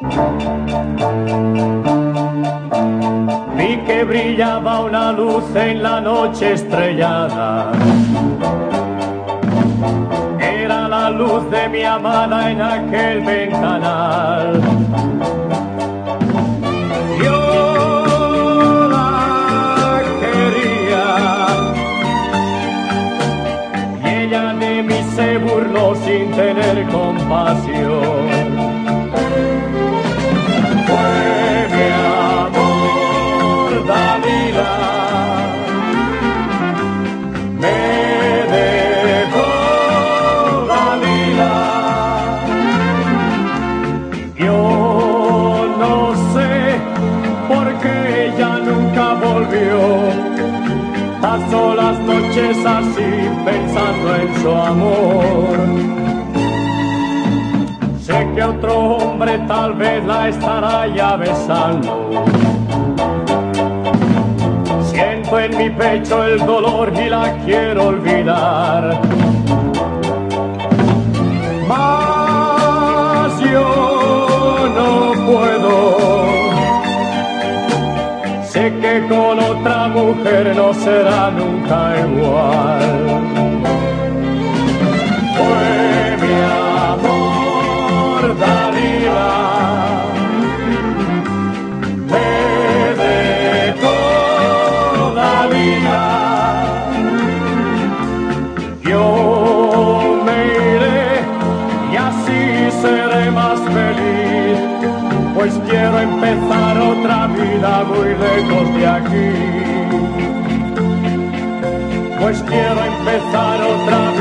Vi que brillaba una luz en la noche estrellada. Era la luz de mi amada en aquel ventanal. Yo la quería y ella de mí se burló sin tener compasión. Yo no sé por qué ella nunca volvió. Pasó las noches así pensando en su amor. Sé que otro hombre tal vez la estará ya besando. Siento en mi pecho el dolor y la quiero olvidar. Mas con otra mujer no será nunca igual. Fue mi amor, Dalila. Me dejó Dalila. Yo me iré y así seré más feliz, pues quiero empezar otra vida muy lejos de aquí. Pues quiero empezar otra vida.